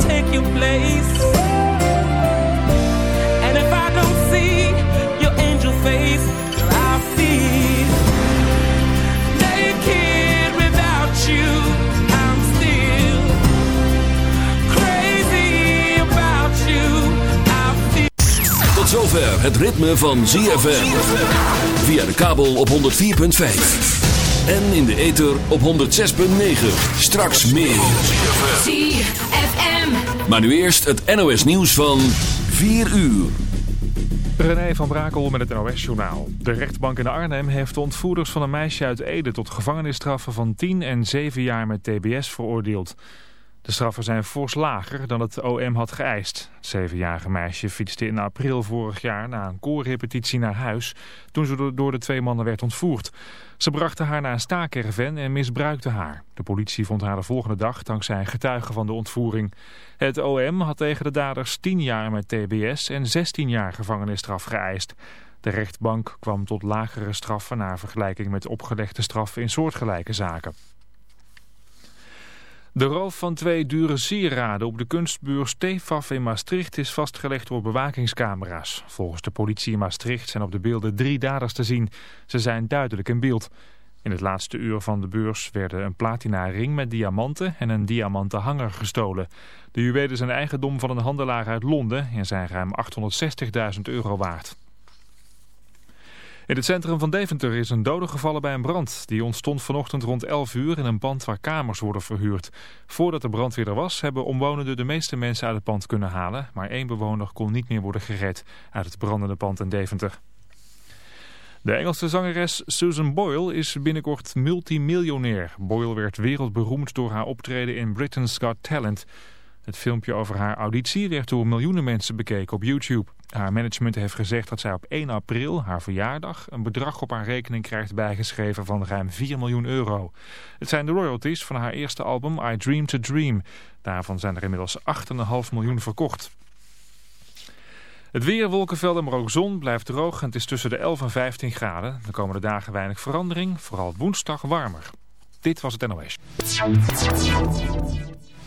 Take your place. If I don't your angel face, zover het ritme van ZFM. Via de kabel op 104.5. En in de ether op 106.9. Straks meer. ZFM. Maar nu eerst het NOS nieuws van 4 uur. René van Brakel met het NOS-journaal. De rechtbank in Arnhem heeft de ontvoerders van een meisje uit Ede... tot gevangenisstraffen van 10 en 7 jaar met tbs veroordeeld. De straffen zijn fors lager dan het OM had geëist. Het zevenjarige meisje fietste in april vorig jaar na een koorrepetitie naar huis... toen ze door de twee mannen werd ontvoerd. Ze brachten haar naar een staakerven en misbruikten haar. De politie vond haar de volgende dag dankzij getuigen van de ontvoering. Het OM had tegen de daders 10 jaar met tbs en 16 jaar gevangenisstraf geëist. De rechtbank kwam tot lagere straffen na vergelijking met opgelegde straffen in soortgelijke zaken. De roof van twee dure sieraden op de kunstbeurs Stefaf in Maastricht is vastgelegd door bewakingscamera's. Volgens de politie in Maastricht zijn op de beelden drie daders te zien. Ze zijn duidelijk in beeld. In het laatste uur van de beurs werden een platina ring met diamanten en een diamanten hanger gestolen. De juwelen zijn eigendom van een handelaar uit Londen en zijn ruim 860.000 euro waard. In het centrum van Deventer is een dode gevallen bij een brand. Die ontstond vanochtend rond 11 uur in een pand waar kamers worden verhuurd. Voordat de brandweer er was, hebben omwonenden de meeste mensen uit het pand kunnen halen. Maar één bewoner kon niet meer worden gered uit het brandende pand in Deventer. De Engelse zangeres Susan Boyle is binnenkort multimiljonair. Boyle werd wereldberoemd door haar optreden in Britain's Got Talent. Het filmpje over haar auditie werd door miljoenen mensen bekeken op YouTube. Haar management heeft gezegd dat zij op 1 april, haar verjaardag, een bedrag op haar rekening krijgt bijgeschreven van ruim 4 miljoen euro. Het zijn de royalties van haar eerste album I Dream to Dream. Daarvan zijn er inmiddels 8,5 miljoen verkocht. Het weer, wolkenvelden, maar ook zon blijft droog en het is tussen de 11 en 15 graden. De komende dagen weinig verandering, vooral woensdag warmer. Dit was het NOS.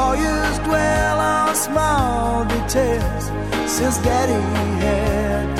Lawyers dwell on small details since daddy had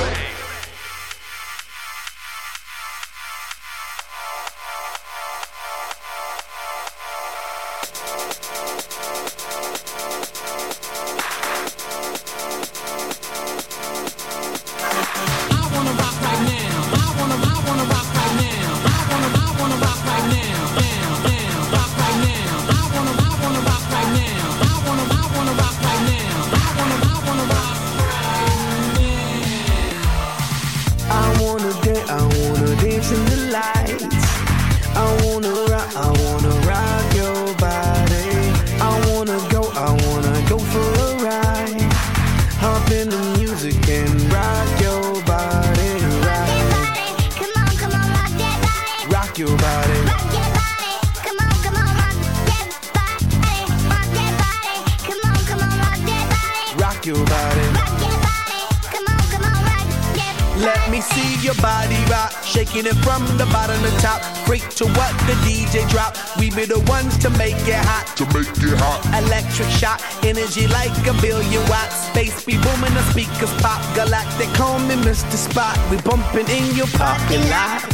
in your parking lot.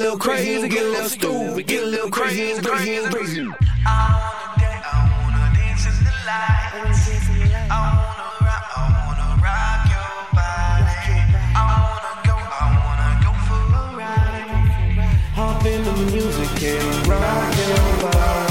little crazy, get a little stupid, get a little crazy, crazy, crazy. I wanna dance, I wanna dance in the light. I wanna rock, I wanna rock your body. I wanna go, I wanna go for a ride. Hop in the music and rock your body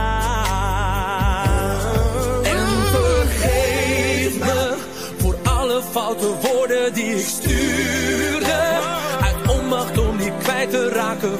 Die ik stuurde. Uit onmacht om niet kwijt te raken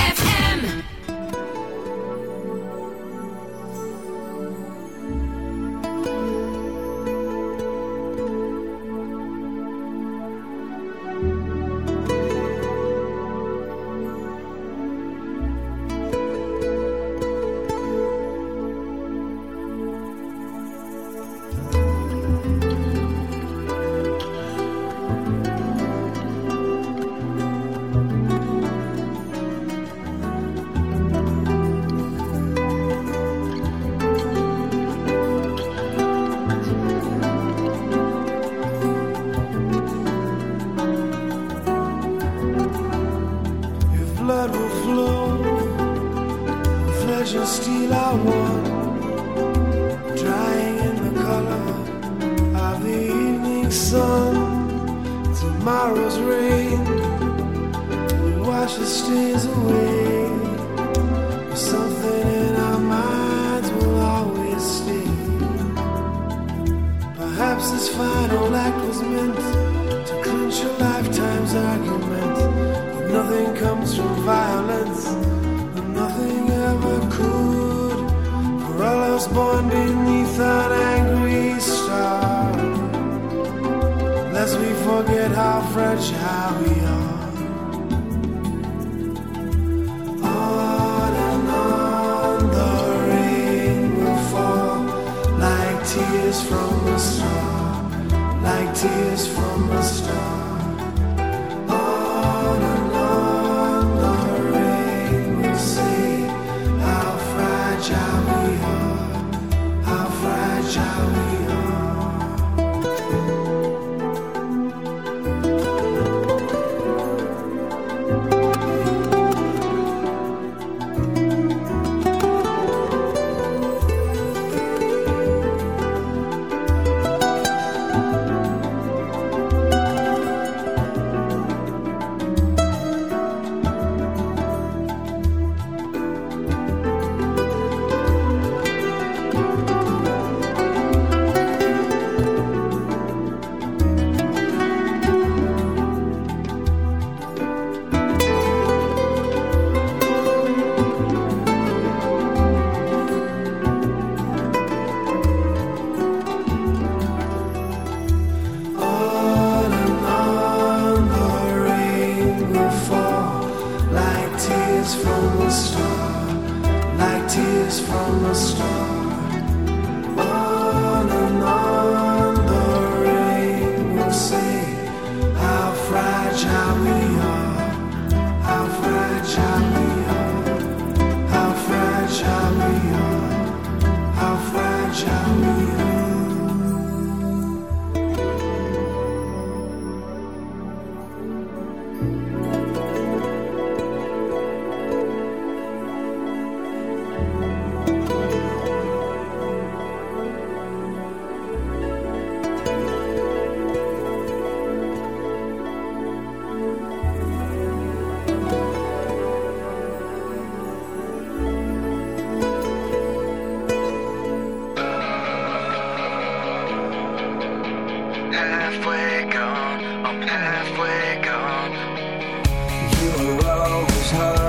out.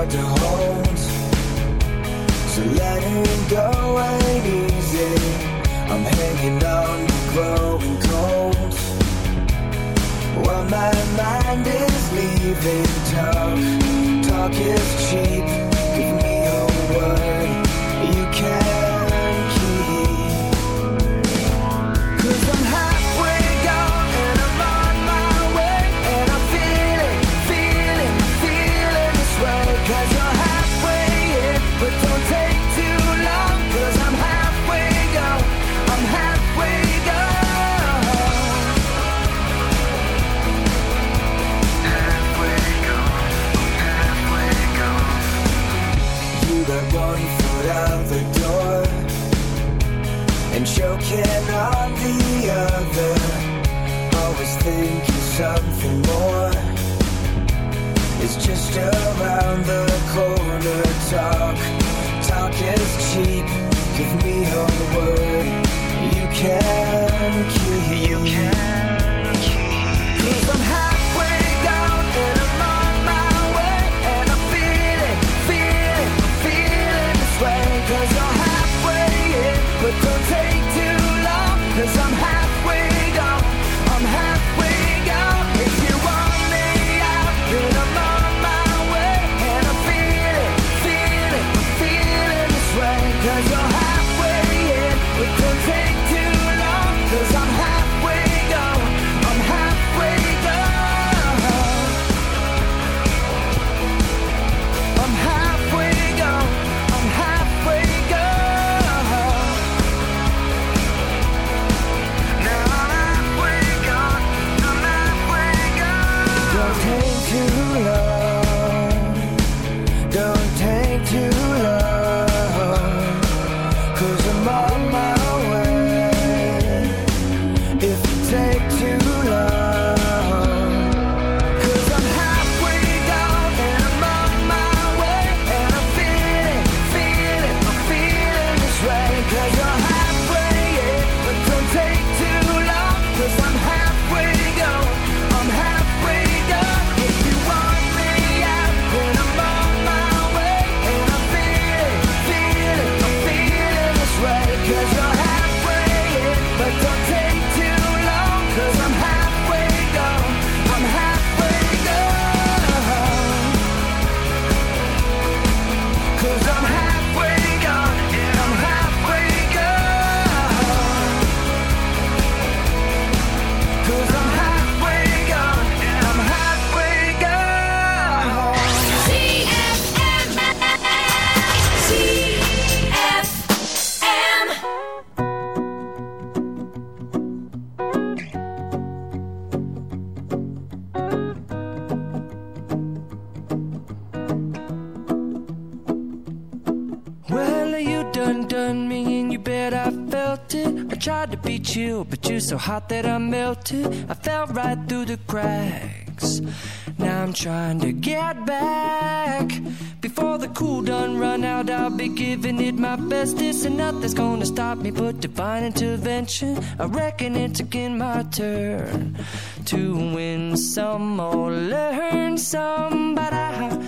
hard to hold. So letting go ain't easy. I'm hanging on to growing cold. While my mind is leaving town, talk is cheap. Give me a word you can. thinking on the other, always thinking something more. It's just around the corner. Talk, talk is cheap. Give me your word. You can, you can. This and nothing's gonna stop me but divine intervention. I reckon it's again my turn to win some or learn some, but I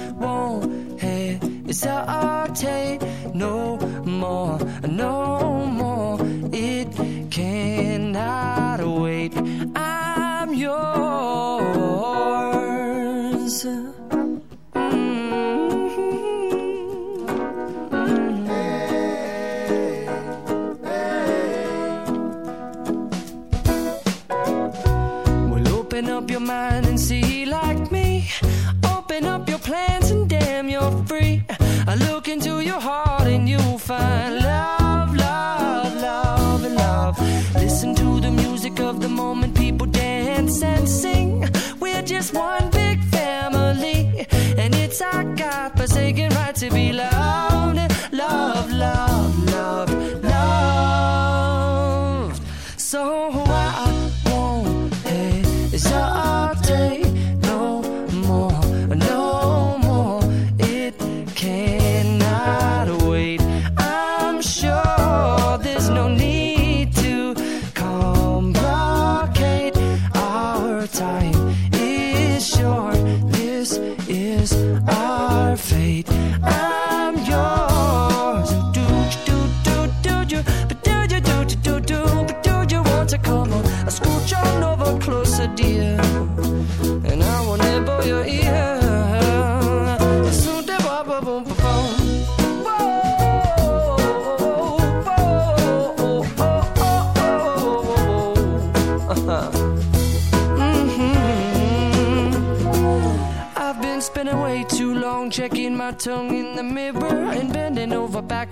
to be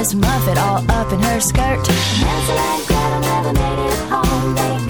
Miss Muffet all up in her skirt. Hansel and Gretel never made it home. They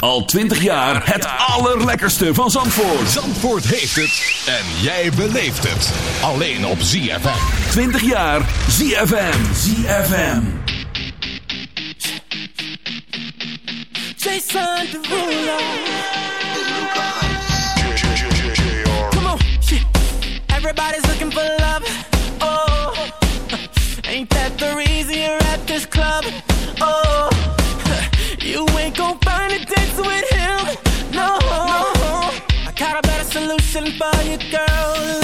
Al 20 jaar het allerlekkerste van Zandvoort. Zandvoort heeft het en jij beleeft het. Alleen op ZFM. 20 jaar ZFM. ZFM. Jason Derulo. Come on. Everybody's looking for love. Oh, ain't that the reason you're at this club? By your girl.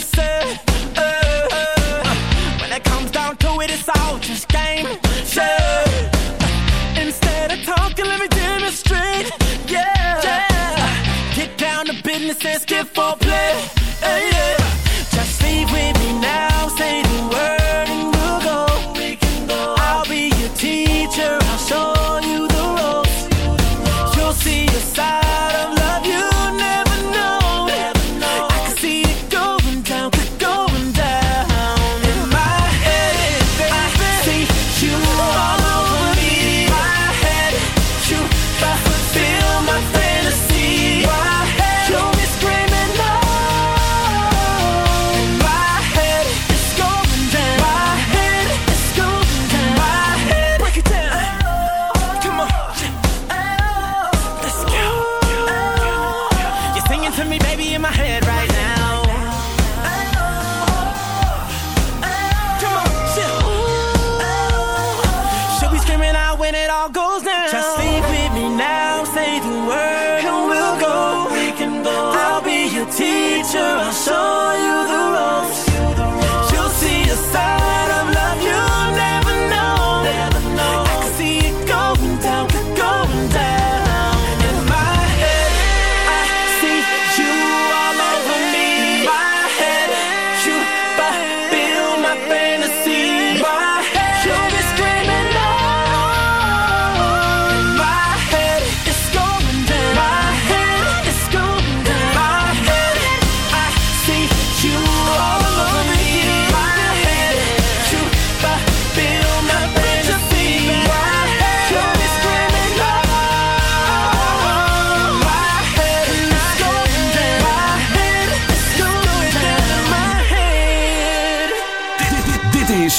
to say. Uh, when it comes down to it, it's all just game. Say. Instead of talking, let me demonstrate. Yeah. yeah. Get down to business and skip for play. Hey,